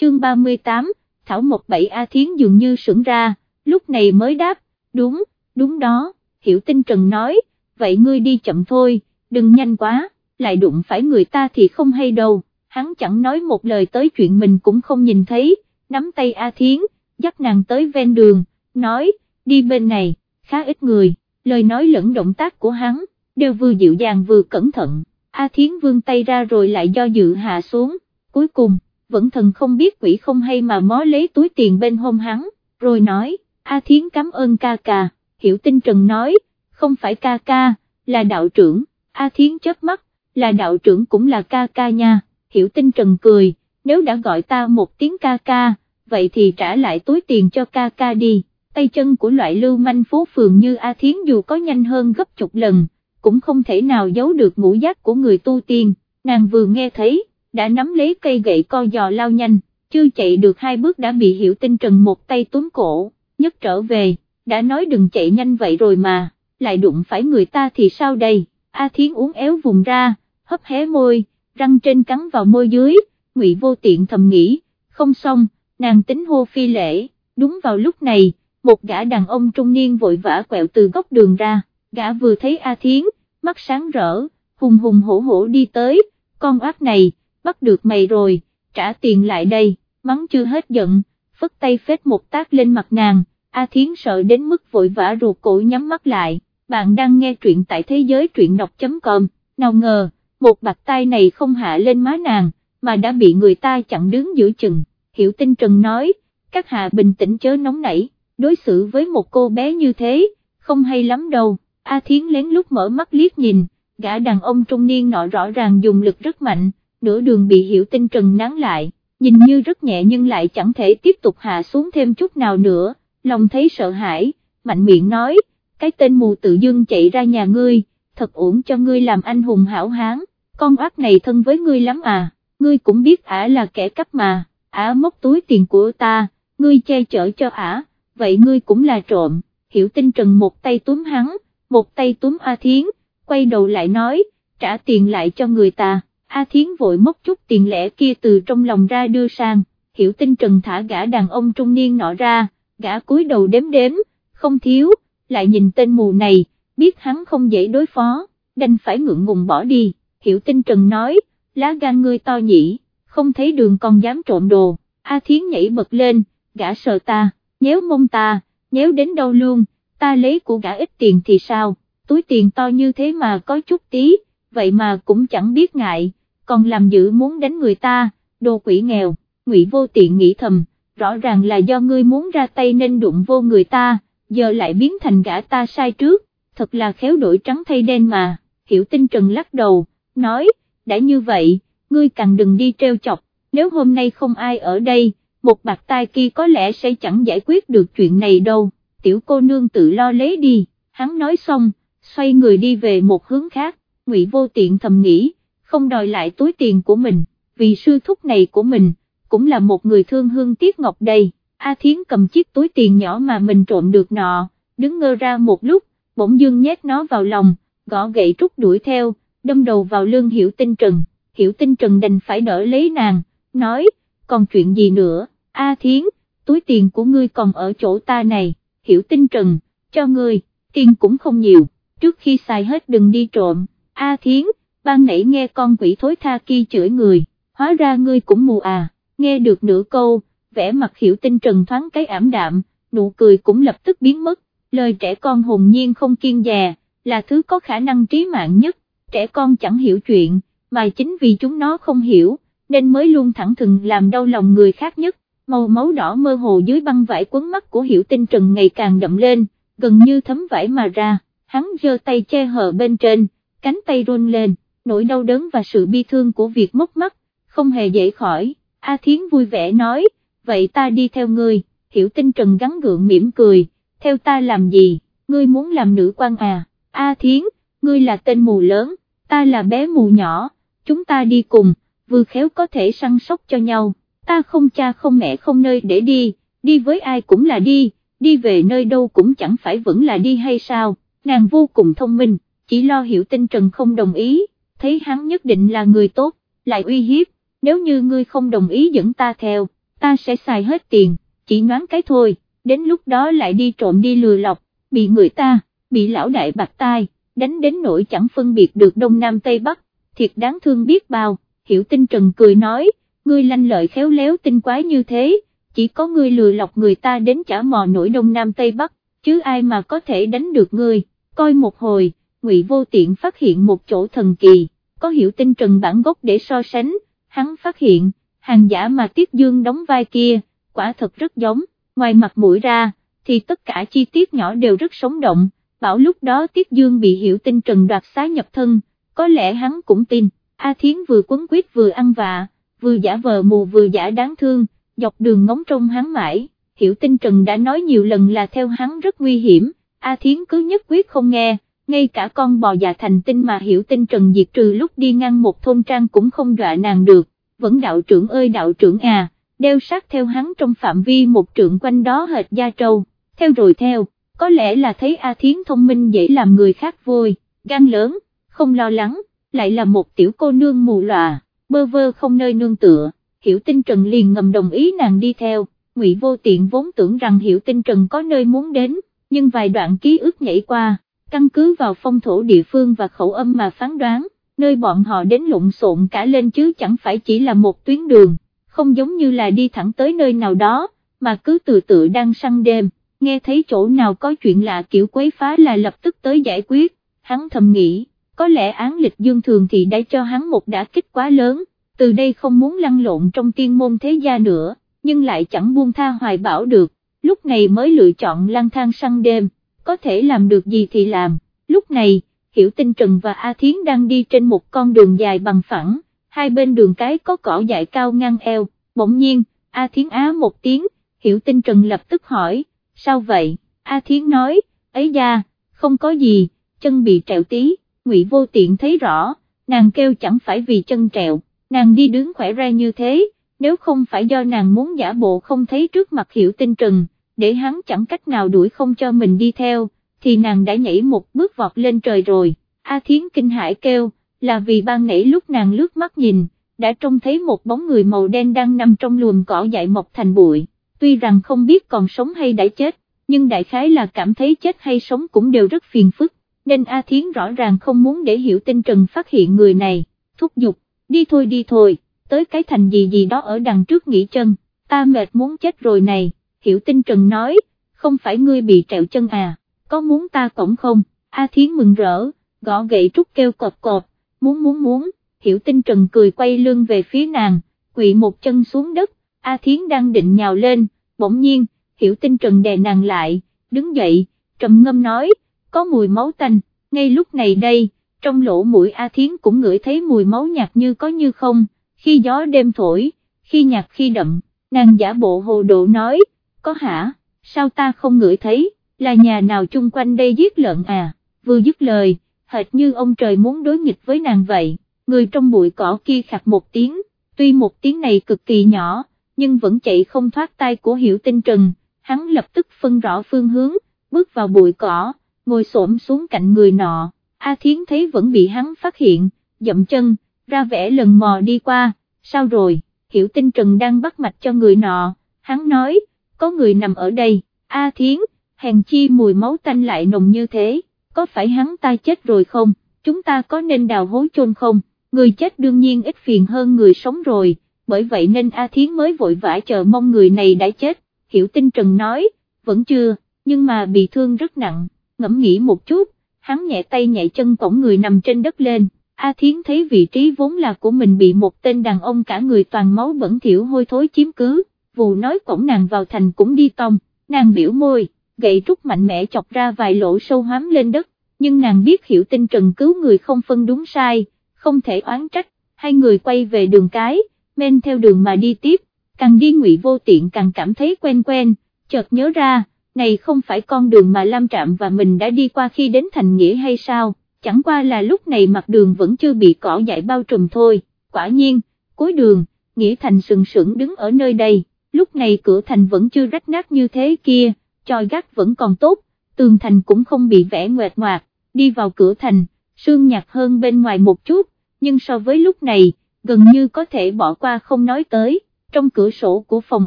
chương 38, Thảo Mộc Bảy A Thiến dường như sững ra, lúc này mới đáp, đúng, đúng đó, Hiểu Tinh Trần nói, vậy ngươi đi chậm thôi, đừng nhanh quá, lại đụng phải người ta thì không hay đâu, hắn chẳng nói một lời tới chuyện mình cũng không nhìn thấy, nắm tay A Thiến, dắt nàng tới ven đường, nói, đi bên này, khá ít người, lời nói lẫn động tác của hắn, đều vừa dịu dàng vừa cẩn thận, A Thiến vươn tay ra rồi lại do dự hạ xuống, cuối cùng, vẫn thần không biết quỷ không hay mà mó lấy túi tiền bên hông hắn, rồi nói, A Thiến cảm ơn ca ca, hiểu tinh trần nói, không phải ca ca, là đạo trưởng, A Thiến chớp mắt, là đạo trưởng cũng là ca ca nha, hiểu tinh trần cười, nếu đã gọi ta một tiếng ca ca, vậy thì trả lại túi tiền cho ca ca đi, tay chân của loại lưu manh phố phường như A Thiến dù có nhanh hơn gấp chục lần, cũng không thể nào giấu được ngũ giác của người tu tiên, nàng vừa nghe thấy, đã nắm lấy cây gậy co giò lao nhanh, chưa chạy được hai bước đã bị hiểu tinh trần một tay túm cổ, nhấc trở về, đã nói đừng chạy nhanh vậy rồi mà, lại đụng phải người ta thì sao đây, A Thiến uống éo vùng ra, hấp hé môi, răng trên cắn vào môi dưới, ngụy vô tiện thầm nghĩ, không xong, nàng tính hô phi lễ, đúng vào lúc này, một gã đàn ông trung niên vội vã quẹo từ góc đường ra, gã vừa thấy A Thiến, mắt sáng rỡ, hùng hùng hổ hổ đi tới, con ác này, bắt được mày rồi, trả tiền lại đây, mắng chưa hết giận, phất tay phết một tác lên mặt nàng, A Thiến sợ đến mức vội vã ruột cổ nhắm mắt lại, bạn đang nghe truyện tại thế giới truyện đọc.com, nào ngờ, một bạc tay này không hạ lên má nàng, mà đã bị người ta chặn đứng giữa chừng, hiểu tinh trần nói, các hạ bình tĩnh chớ nóng nảy, đối xử với một cô bé như thế, không hay lắm đâu, A Thiến lén lút mở mắt liếc nhìn, gã đàn ông trung niên nọ rõ ràng dùng lực rất mạnh, nửa đường bị hiểu tinh trần nán lại, nhìn như rất nhẹ nhưng lại chẳng thể tiếp tục hạ xuống thêm chút nào nữa, lòng thấy sợ hãi, mạnh miệng nói, cái tên mù tự dưng chạy ra nhà ngươi, thật ổn cho ngươi làm anh hùng hảo hán, con ác này thân với ngươi lắm à, ngươi cũng biết ả là kẻ cắp mà, ả móc túi tiền của ta, ngươi che chở cho ả, vậy ngươi cũng là trộm, hiểu tinh trần một tay túm hắn, một tay túm A Thiến, quay đầu lại nói, trả tiền lại cho người ta. A Thiến vội móc chút tiền lẻ kia từ trong lòng ra đưa sang, hiểu tinh trần thả gã đàn ông trung niên nọ ra, gã cúi đầu đếm đếm, không thiếu, lại nhìn tên mù này, biết hắn không dễ đối phó, đành phải ngượng ngùng bỏ đi, hiểu tinh trần nói, lá gan ngươi to nhỉ, không thấy đường còn dám trộm đồ, A Thiến nhảy bật lên, gã sợ ta, nhéo mông ta, nhéo đến đâu luôn, ta lấy của gã ít tiền thì sao, túi tiền to như thế mà có chút tí, vậy mà cũng chẳng biết ngại còn làm dữ muốn đánh người ta, đồ quỷ nghèo, ngụy vô tiện nghĩ thầm, rõ ràng là do ngươi muốn ra tay nên đụng vô người ta, giờ lại biến thành gã ta sai trước, thật là khéo đổi trắng thay đen mà, hiểu tinh trần lắc đầu, nói, đã như vậy, ngươi càng đừng đi treo chọc, nếu hôm nay không ai ở đây, một bạc tai kia có lẽ sẽ chẳng giải quyết được chuyện này đâu, tiểu cô nương tự lo lấy đi, hắn nói xong, xoay người đi về một hướng khác, ngụy vô tiện thầm nghĩ, không đòi lại túi tiền của mình, vì sư thúc này của mình, cũng là một người thương hương tiếc ngọc đây, A Thiến cầm chiếc túi tiền nhỏ mà mình trộm được nọ, đứng ngơ ra một lúc, bỗng dưng nhét nó vào lòng, gõ gậy trúc đuổi theo, đâm đầu vào lương Hiểu Tinh Trần, Hiểu Tinh Trần đành phải đỡ lấy nàng, nói, còn chuyện gì nữa, A Thiến, túi tiền của ngươi còn ở chỗ ta này, Hiểu Tinh Trần, cho ngươi, tiền cũng không nhiều, trước khi xài hết đừng đi trộm, A Thiến, ban nãy nghe con quỷ thối tha kia chửi người, hóa ra ngươi cũng mù à, nghe được nửa câu, vẻ mặt hiểu tinh trần thoáng cái ảm đạm, nụ cười cũng lập tức biến mất, lời trẻ con hồn nhiên không kiên dè, là thứ có khả năng trí mạng nhất, trẻ con chẳng hiểu chuyện, mà chính vì chúng nó không hiểu, nên mới luôn thẳng thừng làm đau lòng người khác nhất, màu máu đỏ mơ hồ dưới băng vải quấn mắt của hiểu tinh trần ngày càng đậm lên, gần như thấm vải mà ra, hắn giơ tay che hờ bên trên, cánh tay run lên nỗi đau đớn và sự bi thương của việc mất mắt, không hề dễ khỏi, A Thiến vui vẻ nói, vậy ta đi theo ngươi, hiểu tinh trần gắn gượng mỉm cười, theo ta làm gì, ngươi muốn làm nữ quan à, A Thiến, ngươi là tên mù lớn, ta là bé mù nhỏ, chúng ta đi cùng, vừa khéo có thể săn sóc cho nhau, ta không cha không mẹ không nơi để đi, đi với ai cũng là đi, đi về nơi đâu cũng chẳng phải vẫn là đi hay sao, nàng vô cùng thông minh, chỉ lo hiểu tinh trần không đồng ý thấy hắn nhất định là người tốt, lại uy hiếp, nếu như ngươi không đồng ý dẫn ta theo, ta sẽ xài hết tiền, chỉ nhoáng cái thôi, đến lúc đó lại đi trộm đi lừa lọc, bị người ta, bị lão đại bạc tai, đánh đến nỗi chẳng phân biệt được đông nam tây bắc, thiệt đáng thương biết bao, hiểu tinh trần cười nói, ngươi lanh lợi khéo léo tinh quái như thế, chỉ có ngươi lừa lọc người ta đến chả mò nổi đông nam tây bắc, chứ ai mà có thể đánh được ngươi, coi một hồi, ngụy vô tiện phát hiện một chỗ thần kỳ, có hiểu tinh trần bản gốc để so sánh, hắn phát hiện, hàng giả mà Tiết Dương đóng vai kia, quả thật rất giống, ngoài mặt mũi ra, thì tất cả chi tiết nhỏ đều rất sống động, bảo lúc đó Tiết Dương bị hiểu tinh trần đoạt xá nhập thân, có lẽ hắn cũng tin, A Thiến vừa quấn quýt vừa ăn vạ, vừa giả vờ mù vừa giả đáng thương, dọc đường ngóng trông hắn mãi, hiểu tinh trần đã nói nhiều lần là theo hắn rất nguy hiểm, A Thiến cứ nhất quyết không nghe, ngay cả con bò già thành tinh mà hiểu tinh trần diệt trừ lúc đi ngăn một thôn trang cũng không dọa nàng được, vẫn đạo trưởng ơi đạo trưởng à, đeo sát theo hắn trong phạm vi một trượng quanh đó hệt gia trâu, theo rồi theo, có lẽ là thấy A Thiến thông minh dễ làm người khác vui, gan lớn, không lo lắng, lại là một tiểu cô nương mù lòa, bơ vơ không nơi nương tựa, hiểu tinh trần liền ngầm đồng ý nàng đi theo, ngụy vô tiện vốn tưởng rằng hiểu tinh trần có nơi muốn đến, nhưng vài đoạn ký ức nhảy qua, căn cứ vào phong thổ địa phương và khẩu âm mà phán đoán, nơi bọn họ đến lộn xộn cả lên chứ chẳng phải chỉ là một tuyến đường, không giống như là đi thẳng tới nơi nào đó, mà cứ từ tự đang săn đêm, nghe thấy chỗ nào có chuyện lạ kiểu quấy phá là lập tức tới giải quyết, hắn thầm nghĩ, có lẽ án lịch dương thường thì đã cho hắn một đả kích quá lớn, từ đây không muốn lăn lộn trong tiên môn thế gia nữa, nhưng lại chẳng buông tha hoài bảo được, lúc này mới lựa chọn lang thang săn đêm, có thể làm được gì thì làm, lúc này, Hiểu Tinh Trần và A Thiến đang đi trên một con đường dài bằng phẳng, hai bên đường cái có cỏ dại cao ngang eo, bỗng nhiên, A Thiến á một tiếng, Hiểu Tinh Trần lập tức hỏi, sao vậy, A Thiến nói, ấy da, không có gì, chân bị trẹo tí, Ngụy Vô Tiện thấy rõ, nàng kêu chẳng phải vì chân trẹo, nàng đi đứng khỏe ra như thế, nếu không phải do nàng muốn giả bộ không thấy trước mặt Hiểu Tinh Trần, để hắn chẳng cách nào đuổi không cho mình đi theo, thì nàng đã nhảy một bước vọt lên trời rồi, A Thiến kinh hãi kêu, là vì ban nãy lúc nàng lướt mắt nhìn, đã trông thấy một bóng người màu đen đang nằm trong luồng cỏ dại mọc thành bụi, tuy rằng không biết còn sống hay đã chết, nhưng đại khái là cảm thấy chết hay sống cũng đều rất phiền phức, nên A Thiến rõ ràng không muốn để hiểu tinh trần phát hiện người này, thúc giục, đi thôi đi thôi, tới cái thành gì gì đó ở đằng trước nghỉ chân, ta mệt muốn chết rồi này, hiểu tinh trần nói, không phải ngươi bị trẹo chân à, có muốn ta cổng không, A Thiến mừng rỡ, gõ gậy trúc kêu cọp cọp, muốn muốn muốn, hiểu tinh trần cười quay lưng về phía nàng, quỵ một chân xuống đất, A Thiến đang định nhào lên, bỗng nhiên, hiểu tinh trần đè nàng lại, đứng dậy, trầm ngâm nói, có mùi máu tanh, ngay lúc này đây, trong lỗ mũi A Thiến cũng ngửi thấy mùi máu nhạt như có như không, khi gió đêm thổi, khi nhạt khi đậm, nàng giả bộ hồ độ nói, có hả, sao ta không ngửi thấy, là nhà nào chung quanh đây giết lợn à, vừa dứt lời, hệt như ông trời muốn đối nghịch với nàng vậy, người trong bụi cỏ kia khạc một tiếng, tuy một tiếng này cực kỳ nhỏ, nhưng vẫn chạy không thoát tay của hiểu tinh trần, hắn lập tức phân rõ phương hướng, bước vào bụi cỏ, ngồi xổm xuống cạnh người nọ, A Thiến thấy vẫn bị hắn phát hiện, dậm chân, ra vẻ lần mò đi qua, sao rồi, hiểu tinh trần đang bắt mạch cho người nọ, hắn nói, có người nằm ở đây, A Thiến, hèn chi mùi máu tanh lại nồng như thế, có phải hắn ta chết rồi không, chúng ta có nên đào hối chôn không, người chết đương nhiên ít phiền hơn người sống rồi, bởi vậy nên A Thiến mới vội vã chờ mong người này đã chết, hiểu tinh trần nói, vẫn chưa, nhưng mà bị thương rất nặng, ngẫm nghĩ một chút, hắn nhẹ tay nhẹ chân cổng người nằm trên đất lên. A Thiến thấy vị trí vốn là của mình bị một tên đàn ông cả người toàn máu bẩn thỉu hôi thối chiếm cứ, vù nói cổng nàng vào thành cũng đi tông, nàng biểu môi, gậy trúc mạnh mẽ chọc ra vài lỗ sâu hám lên đất, nhưng nàng biết hiểu tinh trần cứu người không phân đúng sai, không thể oán trách, hai người quay về đường cái, men theo đường mà đi tiếp, càng đi ngụy vô tiện càng cảm thấy quen quen, chợt nhớ ra, này không phải con đường mà Lam Trạm và mình đã đi qua khi đến thành nghĩa hay sao, chẳng qua là lúc này mặt đường vẫn chưa bị cỏ dại bao trùm thôi, quả nhiên, cuối đường, nghĩa thành sừng sững đứng ở nơi đây, lúc này cửa thành vẫn chưa rách nát như thế kia, tròi gác vẫn còn tốt, tường thành cũng không bị vẽ ngoệt ngoạc, đi vào cửa thành, sương nhạt hơn bên ngoài một chút, nhưng so với lúc này, gần như có thể bỏ qua không nói tới, trong cửa sổ của phòng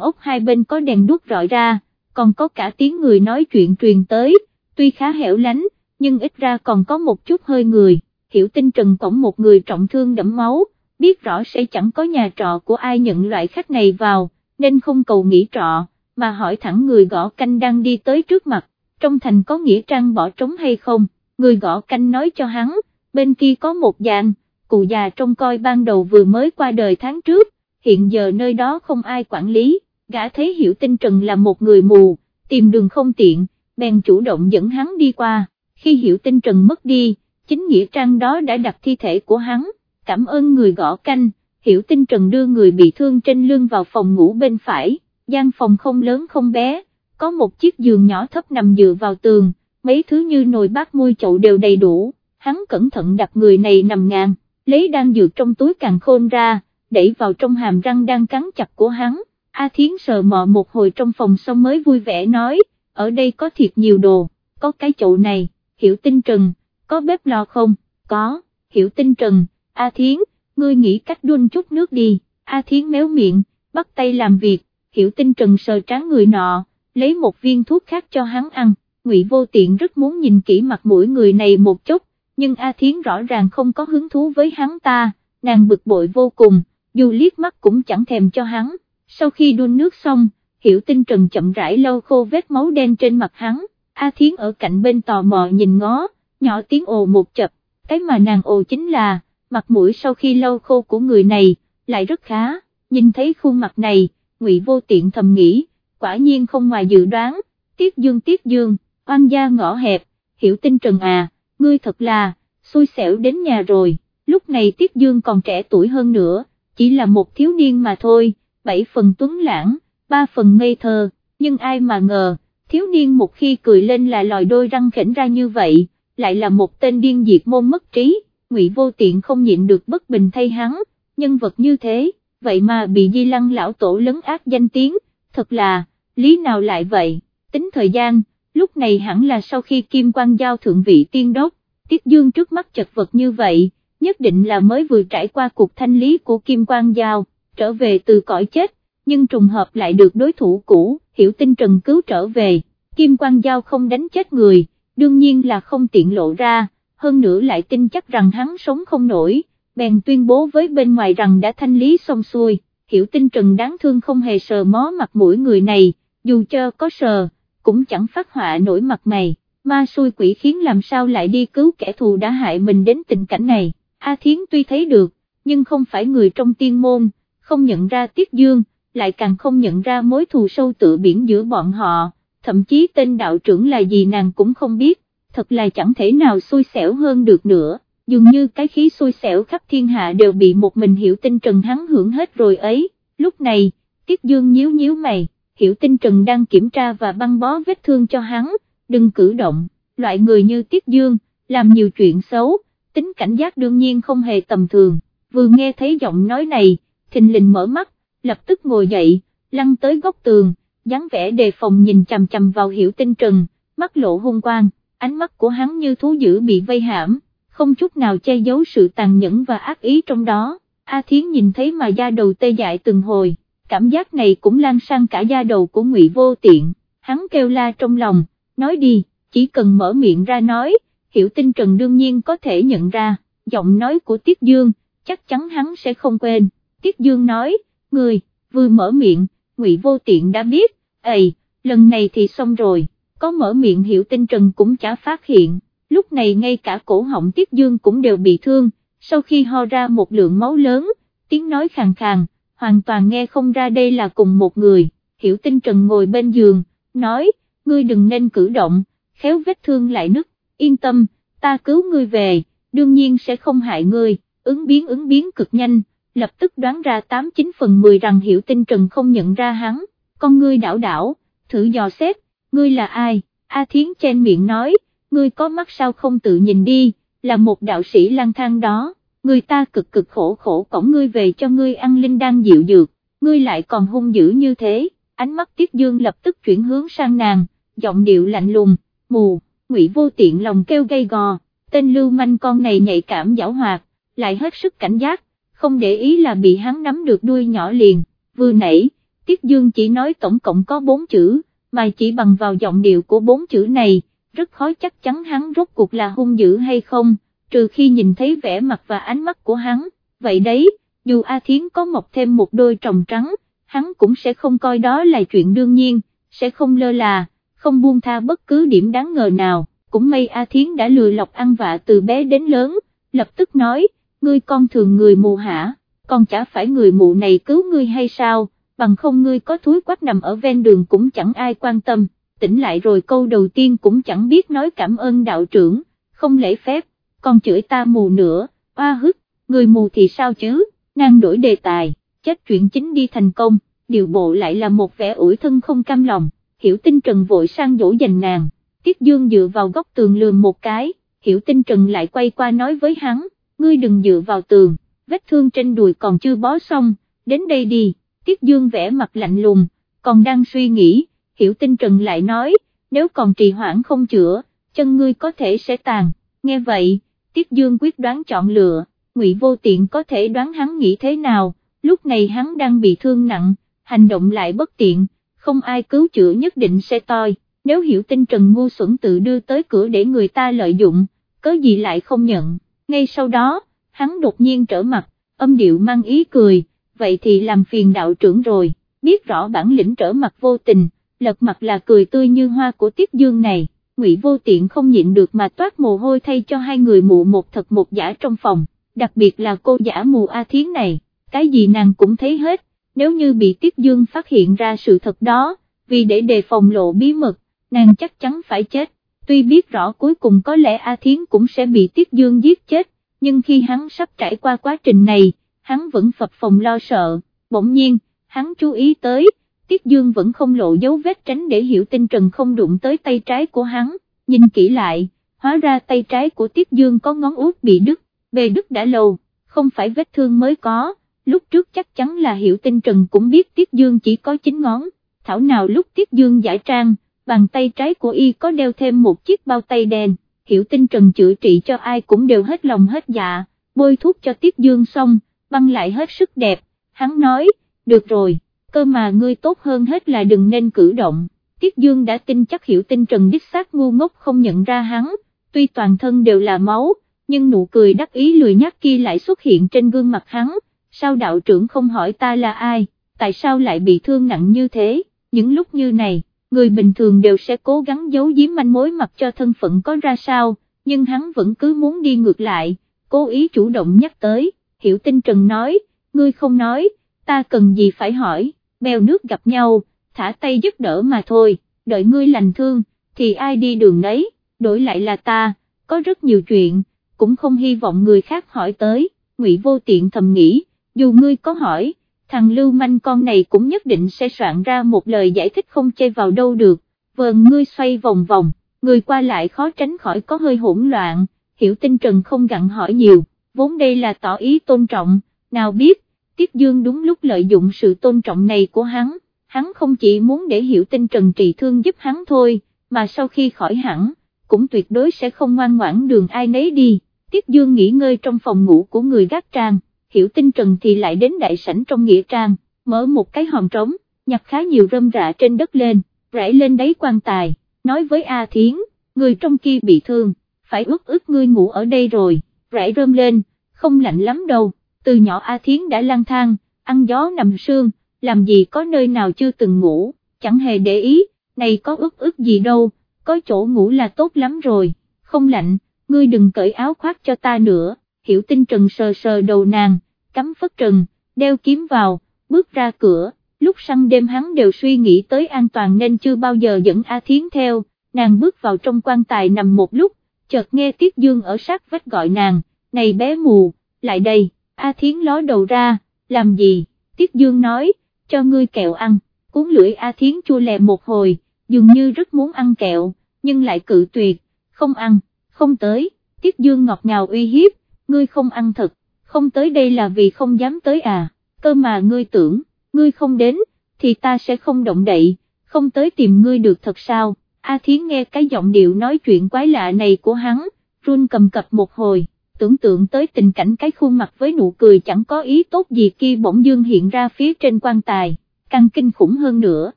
ốc hai bên có đèn đuốc rọi ra, còn có cả tiếng người nói chuyện truyền tới, tuy khá hẻo lánh, nhưng ít ra còn có một chút hơi người, hiểu tinh trần cổng một người trọng thương đẫm máu, biết rõ sẽ chẳng có nhà trọ của ai nhận loại khách này vào, nên không cầu nghỉ trọ, mà hỏi thẳng người gõ canh đang đi tới trước mặt, trong thành có nghĩa trang bỏ trống hay không, người gõ canh nói cho hắn, bên kia có một dạng, cụ già trông coi ban đầu vừa mới qua đời tháng trước, hiện giờ nơi đó không ai quản lý, gã thấy hiểu tinh trần là một người mù, tìm đường không tiện, bèn chủ động dẫn hắn đi qua, khi hiểu tinh trần mất đi, chính nghĩa trang đó đã đặt thi thể của hắn, cảm ơn người gõ canh, hiểu tinh trần đưa người bị thương trên lưng vào phòng ngủ bên phải, gian phòng không lớn không bé, có một chiếc giường nhỏ thấp nằm dựa vào tường, mấy thứ như nồi bát môi chậu đều đầy đủ, hắn cẩn thận đặt người này nằm ngang, lấy đan dược trong túi càng khôn ra, đẩy vào trong hàm răng đang cắn chặt của hắn, A Thiến sờ mọ một hồi trong phòng xong mới vui vẻ nói, ở đây có thiệt nhiều đồ, có cái chậu này, hiểu tinh trần, có bếp lò không, có, hiểu tinh trần, A Thiến, ngươi nghĩ cách đun chút nước đi, A Thiến méo miệng, bắt tay làm việc, hiểu tinh trần sờ trán người nọ, lấy một viên thuốc khác cho hắn ăn, ngụy vô tiện rất muốn nhìn kỹ mặt mũi người này một chút, nhưng A Thiến rõ ràng không có hứng thú với hắn ta, nàng bực bội vô cùng, dù liếc mắt cũng chẳng thèm cho hắn, sau khi đun nước xong, hiểu tinh trần chậm rãi lau khô vết máu đen trên mặt hắn, A Thiến ở cạnh bên tò mò nhìn ngó, nhỏ tiếng ồ một chập, cái mà nàng ồ chính là, mặt mũi sau khi lau khô của người này, lại rất khá, nhìn thấy khuôn mặt này, ngụy vô tiện thầm nghĩ, quả nhiên không ngoài dự đoán, tiết dương tiết dương, oan gia ngõ hẹp, hiểu tinh trần à, ngươi thật là, xui xẻo đến nhà rồi, lúc này tiết dương còn trẻ tuổi hơn nữa, chỉ là một thiếu niên mà thôi, bảy phần tuấn lãng, ba phần ngây thơ, nhưng ai mà ngờ, thiếu niên một khi cười lên là lòi đôi răng khỉnh ra như vậy, lại là một tên điên diệt môn mất trí, ngụy vô tiện không nhịn được bất bình thay hắn, nhân vật như thế, vậy mà bị di lăng lão tổ lấn ác danh tiếng, thật là, lý nào lại vậy, tính thời gian, lúc này hẳn là sau khi Kim Quang Giao thượng vị tiên đốc, Tiết Dương trước mắt chật vật như vậy, nhất định là mới vừa trải qua cuộc thanh lý của Kim Quang Giao, trở về từ cõi chết, nhưng trùng hợp lại được đối thủ cũ, hiểu tinh trần cứu trở về, Kim Quang Giao không đánh chết người, đương nhiên là không tiện lộ ra, hơn nữa lại tin chắc rằng hắn sống không nổi, bèn tuyên bố với bên ngoài rằng đã thanh lý xong xuôi, hiểu tinh trần đáng thương không hề sờ mó mặt mũi người này, dù cho có sờ, cũng chẳng phát họa nổi mặt mày, ma xui quỷ khiến làm sao lại đi cứu kẻ thù đã hại mình đến tình cảnh này, A Thiến tuy thấy được, nhưng không phải người trong tiên môn, không nhận ra Tiết Dương, lại càng không nhận ra mối thù sâu tự biển giữa bọn họ, thậm chí tên đạo trưởng là gì nàng cũng không biết, thật là chẳng thể nào xui xẻo hơn được nữa, dường như cái khí xui xẻo khắp thiên hạ đều bị một mình hiểu tinh trần hắn hưởng hết rồi ấy, lúc này, Tiết Dương nhíu nhíu mày, hiểu tinh trần đang kiểm tra và băng bó vết thương cho hắn, đừng cử động, loại người như Tiết Dương, làm nhiều chuyện xấu, tính cảnh giác đương nhiên không hề tầm thường, vừa nghe thấy giọng nói này, thình lình mở mắt, lập tức ngồi dậy, lăn tới góc tường, dáng vẻ đề phòng nhìn chằm chằm vào hiểu tinh trần, mắt lộ hung quang, ánh mắt của hắn như thú dữ bị vây hãm, không chút nào che giấu sự tàn nhẫn và ác ý trong đó, A Thiến nhìn thấy mà da đầu tê dại từng hồi, cảm giác này cũng lan sang cả da đầu của ngụy vô tiện, hắn kêu la trong lòng, nói đi, chỉ cần mở miệng ra nói, hiểu tinh trần đương nhiên có thể nhận ra, giọng nói của Tiết Dương, chắc chắn hắn sẽ không quên, Tiết Dương nói, người, vừa mở miệng, ngụy vô tiện đã biết, ầy, lần này thì xong rồi, có mở miệng hiểu tinh trần cũng chả phát hiện, lúc này ngay cả cổ họng Tiết Dương cũng đều bị thương, sau khi ho ra một lượng máu lớn, tiếng nói khàn khàn, hoàn toàn nghe không ra đây là cùng một người, hiểu tinh trần ngồi bên giường, nói, ngươi đừng nên cử động, khéo vết thương lại nứt, yên tâm, ta cứu ngươi về, đương nhiên sẽ không hại ngươi, ứng biến ứng biến cực nhanh, lập tức đoán ra 89 phần 10 rằng hiểu tinh trần không nhận ra hắn, con ngươi đảo đảo, thử dò xét, ngươi là ai, A Thiến trên miệng nói, ngươi có mắt sao không tự nhìn đi, là một đạo sĩ lang thang đó, người ta cực cực khổ khổ cổng ngươi về cho ngươi ăn linh đan dịu dược, ngươi lại còn hung dữ như thế, ánh mắt Tiết Dương lập tức chuyển hướng sang nàng, giọng điệu lạnh lùng, mù, ngụy vô tiện lòng kêu gây gò, tên lưu manh con này nhạy cảm giảo hoạt, lại hết sức cảnh giác, không để ý là bị hắn nắm được đuôi nhỏ liền, vừa nãy, Tiết Dương chỉ nói tổng cộng có bốn chữ, mà chỉ bằng vào giọng điệu của bốn chữ này, rất khó chắc chắn hắn rốt cuộc là hung dữ hay không, trừ khi nhìn thấy vẻ mặt và ánh mắt của hắn, vậy đấy, dù A Thiến có mọc thêm một đôi tròng trắng, hắn cũng sẽ không coi đó là chuyện đương nhiên, sẽ không lơ là, không buông tha bất cứ điểm đáng ngờ nào, cũng may A Thiến đã lừa lọc ăn vạ từ bé đến lớn, lập tức nói, ngươi con thường người mù hả, con chả phải người mù này cứu ngươi hay sao, bằng không ngươi có thúi quách nằm ở ven đường cũng chẳng ai quan tâm, tỉnh lại rồi câu đầu tiên cũng chẳng biết nói cảm ơn đạo trưởng, không lễ phép, còn chửi ta mù nữa, oa hức, người mù thì sao chứ, nàng đổi đề tài, chết chuyện chính đi thành công, điều bộ lại là một vẻ ủi thân không cam lòng, hiểu tinh trần vội sang dỗ dành nàng, tiết dương dựa vào góc tường lườm một cái, hiểu tinh trần lại quay qua nói với hắn, ngươi đừng dựa vào tường, vết thương trên đùi còn chưa bó xong, đến đây đi, tiết dương vẽ mặt lạnh lùng, còn đang suy nghĩ, hiểu tinh trần lại nói, nếu còn trì hoãn không chữa, chân ngươi có thể sẽ tàn, nghe vậy, tiết dương quyết đoán chọn lựa, ngụy vô tiện có thể đoán hắn nghĩ thế nào, lúc này hắn đang bị thương nặng, hành động lại bất tiện, không ai cứu chữa nhất định sẽ toi, nếu hiểu tinh trần ngu xuẩn tự đưa tới cửa để người ta lợi dụng, cớ gì lại không nhận, ngay sau đó, hắn đột nhiên trở mặt, âm điệu mang ý cười, vậy thì làm phiền đạo trưởng rồi, biết rõ bản lĩnh trở mặt vô tình, lật mặt là cười tươi như hoa của Tiết Dương này, Ngụy Vô Tiện không nhịn được mà toát mồ hôi thay cho hai người mụ một thật một giả trong phòng, đặc biệt là cô giả mù A Thiến này, cái gì nàng cũng thấy hết, nếu như bị Tiết Dương phát hiện ra sự thật đó, vì để đề phòng lộ bí mật, nàng chắc chắn phải chết, tuy biết rõ cuối cùng có lẽ A Thiến cũng sẽ bị Tiết Dương giết chết, nhưng khi hắn sắp trải qua quá trình này, hắn vẫn phập phòng lo sợ, bỗng nhiên, hắn chú ý tới, Tiết Dương vẫn không lộ dấu vết tránh để hiểu tinh trần không đụng tới tay trái của hắn, nhìn kỹ lại, hóa ra tay trái của Tiết Dương có ngón út bị đứt, bề đứt đã lâu, không phải vết thương mới có, lúc trước chắc chắn là hiểu tinh trần cũng biết Tiết Dương chỉ có 9 ngón, thảo nào lúc Tiết Dương giải trang, bàn tay trái của y có đeo thêm một chiếc bao tay đen, hiểu tinh trần chữa trị cho ai cũng đều hết lòng hết dạ, bôi thuốc cho Tiết Dương xong, băng lại hết sức đẹp, hắn nói, được rồi, cơ mà ngươi tốt hơn hết là đừng nên cử động, Tiết Dương đã tin chắc hiểu tinh trần đích xác ngu ngốc không nhận ra hắn, tuy toàn thân đều là máu, nhưng nụ cười đắc ý lười nhắc kia lại xuất hiện trên gương mặt hắn, sao đạo trưởng không hỏi ta là ai, tại sao lại bị thương nặng như thế, những lúc như này, người bình thường đều sẽ cố gắng giấu giếm manh mối mặc cho thân phận có ra sao, nhưng hắn vẫn cứ muốn đi ngược lại, cố ý chủ động nhắc tới hiểu tinh trần nói, ngươi không nói, ta cần gì phải hỏi, bèo nước gặp nhau, thả tay giúp đỡ mà thôi, đợi ngươi lành thương, thì ai đi đường đấy, đổi lại là ta, có rất nhiều chuyện, cũng không hy vọng người khác hỏi tới, ngụy vô tiện thầm nghĩ, dù ngươi có hỏi, thằng lưu manh con này cũng nhất định sẽ soạn ra một lời giải thích không chê vào đâu được, vờn ngươi xoay vòng vòng, người qua lại khó tránh khỏi có hơi hỗn loạn, hiểu tinh trần không gặn hỏi nhiều vốn đây là tỏ ý tôn trọng, nào biết, Tiết Dương đúng lúc lợi dụng sự tôn trọng này của hắn, hắn không chỉ muốn để hiểu tinh trần trị thương giúp hắn thôi, mà sau khi khỏi hẳn, cũng tuyệt đối sẽ không ngoan ngoãn đường ai nấy đi, Tiết Dương nghỉ ngơi trong phòng ngủ của người gác trang, hiểu tinh trần thì lại đến đại sảnh trong nghĩa trang, mở một cái hòm trống, nhặt khá nhiều rơm rạ trên đất lên, rải lên đáy quan tài, nói với A Thiến, người trong kia bị thương, phải ước ước ngươi ngủ ở đây rồi rải rơm lên, không lạnh lắm đâu, từ nhỏ A Thiến đã lang thang, ăn gió nằm sương, làm gì có nơi nào chưa từng ngủ, chẳng hề để ý, này có ức ức gì đâu, có chỗ ngủ là tốt lắm rồi, không lạnh, ngươi đừng cởi áo khoác cho ta nữa, hiểu tinh trần sờ sờ đầu nàng, cắm phất trần, đeo kiếm vào, bước ra cửa, lúc săn đêm hắn đều suy nghĩ tới an toàn nên chưa bao giờ dẫn A Thiến theo, nàng bước vào trong quan tài nằm một lúc, chợt nghe Tiết Dương ở sát vách gọi nàng, này bé mù, lại đây, A Thiến ló đầu ra, làm gì, Tiết Dương nói, cho ngươi kẹo ăn, cuốn lưỡi A Thiến chua lè một hồi, dường như rất muốn ăn kẹo, nhưng lại cự tuyệt, không ăn, không tới, Tiết Dương ngọt ngào uy hiếp, ngươi không ăn thật, không tới đây là vì không dám tới à, cơ mà ngươi tưởng, ngươi không đến, thì ta sẽ không động đậy, không tới tìm ngươi được thật sao, A Thiến nghe cái giọng điệu nói chuyện quái lạ này của hắn, run cầm cập một hồi, tưởng tượng tới tình cảnh cái khuôn mặt với nụ cười chẳng có ý tốt gì kia bỗng dương hiện ra phía trên quan tài, càng kinh khủng hơn nữa,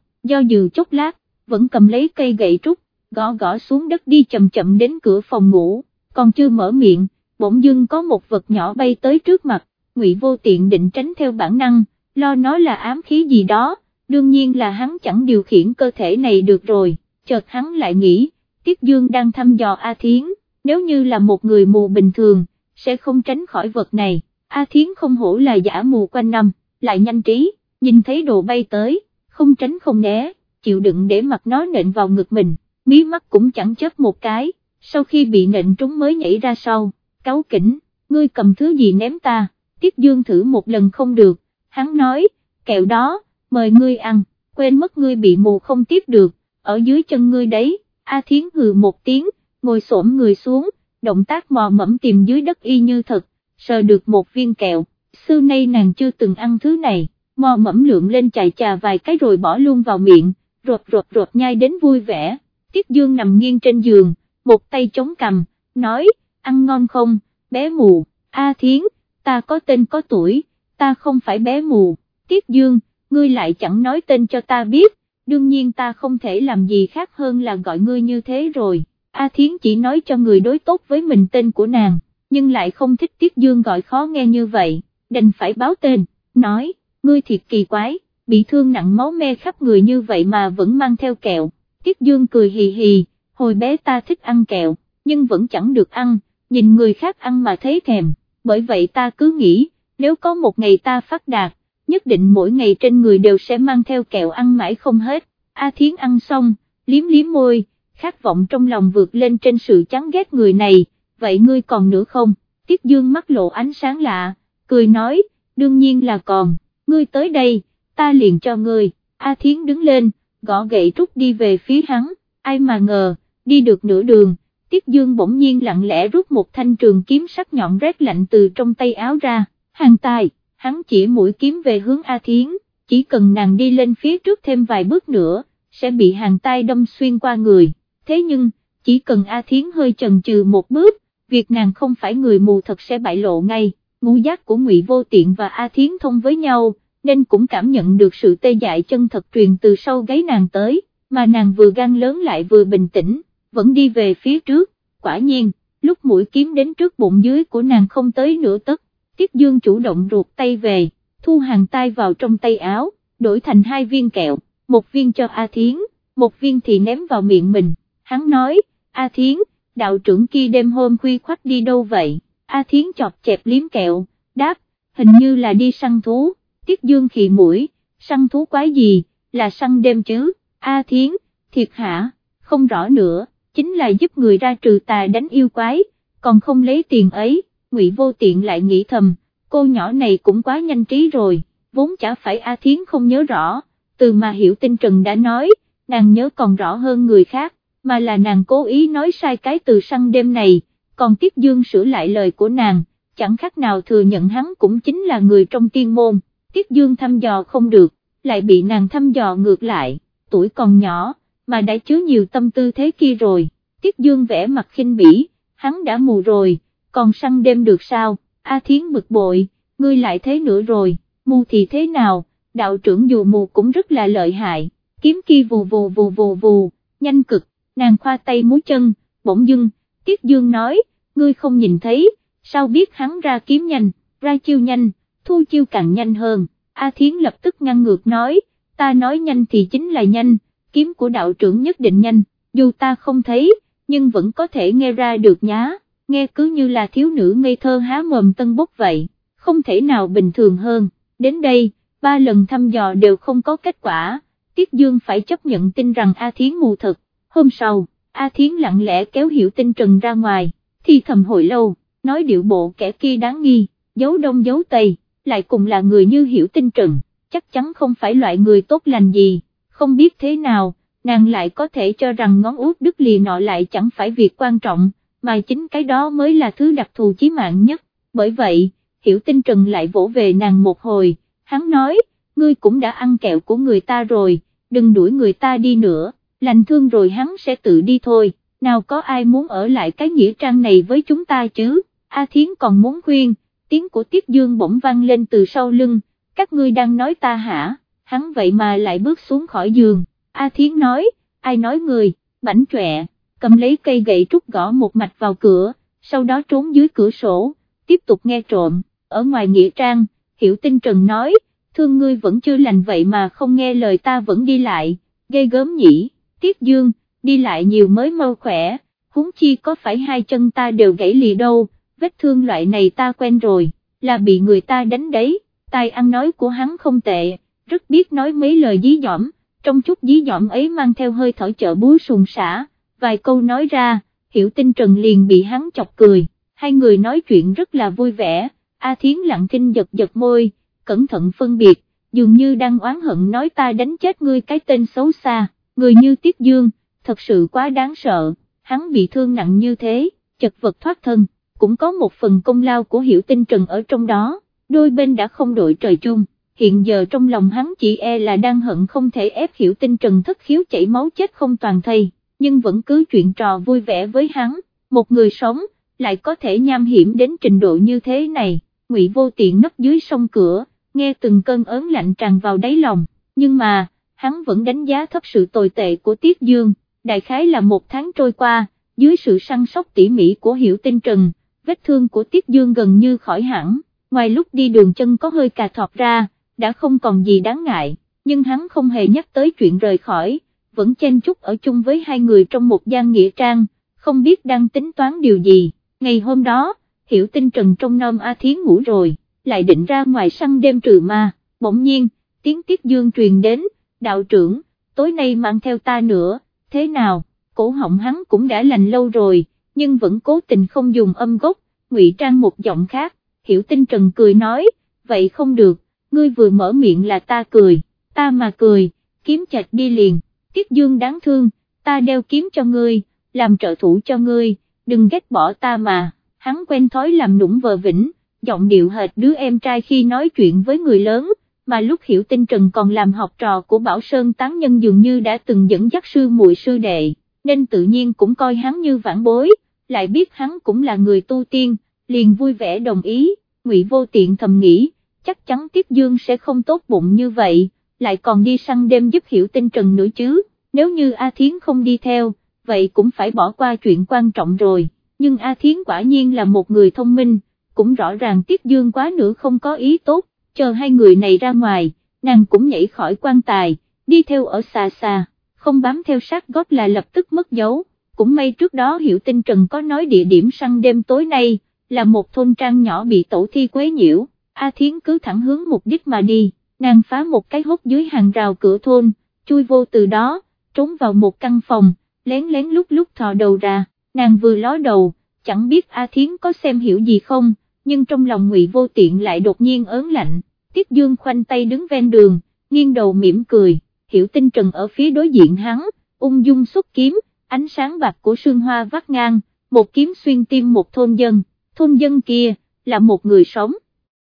do dự chốc lát, vẫn cầm lấy cây gậy trúc, gõ gõ xuống đất đi chậm chậm đến cửa phòng ngủ, còn chưa mở miệng, bỗng dưng có một vật nhỏ bay tới trước mặt, ngụy vô tiện định tránh theo bản năng, lo nó là ám khí gì đó, đương nhiên là hắn chẳng điều khiển cơ thể này được rồi, chợt hắn lại nghĩ, Tiết Dương đang thăm dò A Thiến, nếu như là một người mù bình thường, sẽ không tránh khỏi vật này, A Thiến không hổ là giả mù quanh năm, lại nhanh trí, nhìn thấy đồ bay tới, không tránh không né, chịu đựng để mặt nó nện vào ngực mình, mí mắt cũng chẳng chớp một cái, sau khi bị nện trúng mới nhảy ra sau, cáo kỉnh, ngươi cầm thứ gì ném ta, Tiết Dương thử một lần không được, hắn nói, kẹo đó, mời ngươi ăn, quên mất ngươi bị mù không tiếp được, ở dưới chân ngươi đấy, A Thiến hừ một tiếng, ngồi xổm người xuống, động tác mò mẫm tìm dưới đất y như thật, sờ được một viên kẹo, xưa nay nàng chưa từng ăn thứ này, mò mẫm lượm lên chài chà vài cái rồi bỏ luôn vào miệng, rột rột rột nhai đến vui vẻ, Tiết Dương nằm nghiêng trên giường, một tay chống cằm, nói, ăn ngon không, bé mù, A Thiến, ta có tên có tuổi, ta không phải bé mù, Tiết Dương, ngươi lại chẳng nói tên cho ta biết, đương nhiên ta không thể làm gì khác hơn là gọi ngươi như thế rồi, A Thiến chỉ nói cho người đối tốt với mình tên của nàng, nhưng lại không thích Tiết Dương gọi khó nghe như vậy, đành phải báo tên, nói, ngươi thiệt kỳ quái, bị thương nặng máu me khắp người như vậy mà vẫn mang theo kẹo, Tiết Dương cười hì hì, hồi bé ta thích ăn kẹo, nhưng vẫn chẳng được ăn, nhìn người khác ăn mà thấy thèm, bởi vậy ta cứ nghĩ, nếu có một ngày ta phát đạt, nhất định mỗi ngày trên người đều sẽ mang theo kẹo ăn mãi không hết, A Thiến ăn xong, liếm liếm môi, khát vọng trong lòng vượt lên trên sự chán ghét người này, vậy ngươi còn nữa không, Tiết Dương mắt lộ ánh sáng lạ, cười nói, đương nhiên là còn, ngươi tới đây, ta liền cho ngươi, A Thiến đứng lên, gõ gậy trúc đi về phía hắn, ai mà ngờ, đi được nửa đường, Tiết Dương bỗng nhiên lặng lẽ rút một thanh trường kiếm sắc nhọn rét lạnh từ trong tay áo ra, hàng tài! Hắn chỉ mũi kiếm về hướng A Thiến, chỉ cần nàng đi lên phía trước thêm vài bước nữa, sẽ bị hàng tay đâm xuyên qua người, thế nhưng, chỉ cần A Thiến hơi chần chừ một bước, việc nàng không phải người mù thật sẽ bại lộ ngay, ngũ giác của Ngụy Vô Tiện và A Thiến thông với nhau, nên cũng cảm nhận được sự tê dại chân thật truyền từ sau gáy nàng tới, mà nàng vừa gan lớn lại vừa bình tĩnh, vẫn đi về phía trước, quả nhiên, lúc mũi kiếm đến trước bụng dưới của nàng không tới nửa tấc, Tiết Dương chủ động ruột tay về, thu hàng tay vào trong tay áo, đổi thành hai viên kẹo, một viên cho A Thiến, một viên thì ném vào miệng mình, hắn nói, A Thiến, đạo trưởng kia đêm hôm khuya khoắt đi đâu vậy, A Thiến chọt chẹp liếm kẹo, đáp, hình như là đi săn thú, Tiết Dương khì mũi, săn thú quái gì, là săn đêm chứ, A Thiến, thiệt hả, không rõ nữa, chính là giúp người ra trừ tà đánh yêu quái, còn không lấy tiền ấy. Ngụy Vô Tiện lại nghĩ thầm, cô nhỏ này cũng quá nhanh trí rồi, vốn chả phải A Thiến không nhớ rõ, từ mà hiểu tinh Trần đã nói, nàng nhớ còn rõ hơn người khác, mà là nàng cố ý nói sai cái từ săn đêm này, còn Tiết Dương sửa lại lời của nàng, chẳng khác nào thừa nhận hắn cũng chính là người trong tiên môn, Tiết Dương thăm dò không được, lại bị nàng thăm dò ngược lại, tuổi còn nhỏ, mà đã chứa nhiều tâm tư thế kia rồi, Tiết Dương vẽ mặt khinh bỉ, hắn đã mù rồi còn săn đêm được sao, A Thiến bực bội, ngươi lại thế nữa rồi, mù thì thế nào, đạo trưởng dù mù cũng rất là lợi hại, kiếm kia vù vù vù vù vù, nhanh cực, nàng khoa tay múi chân, bỗng dưng, Tiết Dương nói, ngươi không nhìn thấy, sao biết hắn ra kiếm nhanh, ra chiêu nhanh, thu chiêu càng nhanh hơn, A Thiến lập tức ngăn ngược nói, ta nói nhanh thì chính là nhanh, kiếm của đạo trưởng nhất định nhanh, dù ta không thấy, nhưng vẫn có thể nghe ra được nhá nghe cứ như là thiếu nữ ngây thơ há mồm tân bốc vậy, không thể nào bình thường hơn, đến đây, ba lần thăm dò đều không có kết quả, Tiết Dương phải chấp nhận tin rằng A Thiến mù thật, hôm sau, A Thiến lặng lẽ kéo hiểu tinh trần ra ngoài, thì thầm hồi lâu, nói điệu bộ kẻ kia đáng nghi, giấu đông giấu tây, lại cùng là người như hiểu tinh trần, chắc chắn không phải loại người tốt lành gì, không biết thế nào, nàng lại có thể cho rằng ngón út đứt lìa nọ lại chẳng phải việc quan trọng mà chính cái đó mới là thứ đặc thù chí mạng nhất, bởi vậy, hiểu tinh trần lại vỗ về nàng một hồi, hắn nói, ngươi cũng đã ăn kẹo của người ta rồi, đừng đuổi người ta đi nữa, lành thương rồi hắn sẽ tự đi thôi, nào có ai muốn ở lại cái nghĩa trang này với chúng ta chứ, A Thiến còn muốn khuyên, tiếng của Tiết Dương bỗng vang lên từ sau lưng, các ngươi đang nói ta hả, hắn vậy mà lại bước xuống khỏi giường, A Thiến nói, ai nói người, bảnh chọe, cầm lấy cây gậy trúc gõ một mạch vào cửa, sau đó trốn dưới cửa sổ, tiếp tục nghe trộm, ở ngoài nghĩa trang, Hiểu Tinh Trần nói, thương ngươi vẫn chưa lành vậy mà không nghe lời ta vẫn đi lại, gây gớm nhỉ, Tiết Dương, đi lại nhiều mới mau khỏe, huống chi có phải hai chân ta đều gãy lì đâu, vết thương loại này ta quen rồi, là bị người ta đánh đấy, tai ăn nói của hắn không tệ, rất biết nói mấy lời dí dỏm, trong chút dí dỏm ấy mang theo hơi thở chợ búa sùng sả, vài câu nói ra, hiểu tinh trần liền bị hắn chọc cười, hai người nói chuyện rất là vui vẻ, A Thiến lặng thinh giật giật môi, cẩn thận phân biệt, dường như đang oán hận nói ta đánh chết ngươi cái tên xấu xa, người như Tiết Dương, thật sự quá đáng sợ, hắn bị thương nặng như thế, chật vật thoát thân, cũng có một phần công lao của Hiểu Tinh Trần ở trong đó, đôi bên đã không đội trời chung, hiện giờ trong lòng hắn chỉ e là đang hận không thể ép Hiểu Tinh Trần thất khiếu chảy máu chết không toàn thây, nhưng vẫn cứ chuyện trò vui vẻ với hắn, một người sống, lại có thể nham hiểm đến trình độ như thế này, ngụy vô tiện nấp dưới sông cửa, nghe từng cơn ớn lạnh tràn vào đáy lòng, nhưng mà, hắn vẫn đánh giá thấp sự tồi tệ của Tiết Dương, đại khái là một tháng trôi qua, dưới sự săn sóc tỉ mỉ của Hiểu Tinh Trần, vết thương của Tiết Dương gần như khỏi hẳn, ngoài lúc đi đường chân có hơi cà thọt ra, đã không còn gì đáng ngại, nhưng hắn không hề nhắc tới chuyện rời khỏi, vẫn chen chúc ở chung với hai người trong một gian nghĩa trang, không biết đang tính toán điều gì, ngày hôm đó, Hiểu Tinh Trần trong nôm A Thiến ngủ rồi, lại định ra ngoài săn đêm trừ ma, bỗng nhiên, tiếng Tiết Dương truyền đến, đạo trưởng, tối nay mang theo ta nữa, thế nào, cổ họng hắn cũng đã lành lâu rồi, nhưng vẫn cố tình không dùng âm gốc, ngụy trang một giọng khác, hiểu tinh trần cười nói, vậy không được, ngươi vừa mở miệng là ta cười, ta mà cười, kiếm chạch đi liền, tiết dương đáng thương, ta đeo kiếm cho ngươi, làm trợ thủ cho ngươi, đừng ghét bỏ ta mà, hắn quen thói làm nũng vờ vĩnh, giọng điệu hệt đứa em trai khi nói chuyện với người lớn, mà lúc hiểu tinh trần còn làm học trò của Bảo Sơn tán nhân dường như đã từng dẫn dắt sư muội sư đệ, nên tự nhiên cũng coi hắn như vãn bối, lại biết hắn cũng là người tu tiên, liền vui vẻ đồng ý, ngụy vô tiện thầm nghĩ, chắc chắn Tiết Dương sẽ không tốt bụng như vậy, lại còn đi săn đêm giúp hiểu tinh trần nữa chứ, nếu như A Thiến không đi theo, vậy cũng phải bỏ qua chuyện quan trọng rồi, nhưng A Thiến quả nhiên là một người thông minh, cũng rõ ràng Tiết Dương quá nữa không có ý tốt, chờ hai người này ra ngoài, nàng cũng nhảy khỏi quan tài, đi theo ở xa xa, không bám theo sát gót là lập tức mất dấu, cũng may trước đó hiểu tinh Trần có nói địa điểm săn đêm tối nay, là một thôn trang nhỏ bị tổ thi quấy nhiễu, A Thiến cứ thẳng hướng mục đích mà đi, nàng phá một cái hốc dưới hàng rào cửa thôn, chui vô từ đó, trốn vào một căn phòng, lén lén lúc lúc thò đầu ra, nàng vừa ló đầu, chẳng biết A Thiến có xem hiểu gì không, nhưng trong lòng ngụy vô tiện lại đột nhiên ớn lạnh, Tiết Dương khoanh tay đứng ven đường, nghiêng đầu mỉm cười, hiểu tinh trần ở phía đối diện hắn, ung dung xuất kiếm, ánh sáng bạc của sương hoa vắt ngang, một kiếm xuyên tim một thôn dân, thôn dân kia, là một người sống,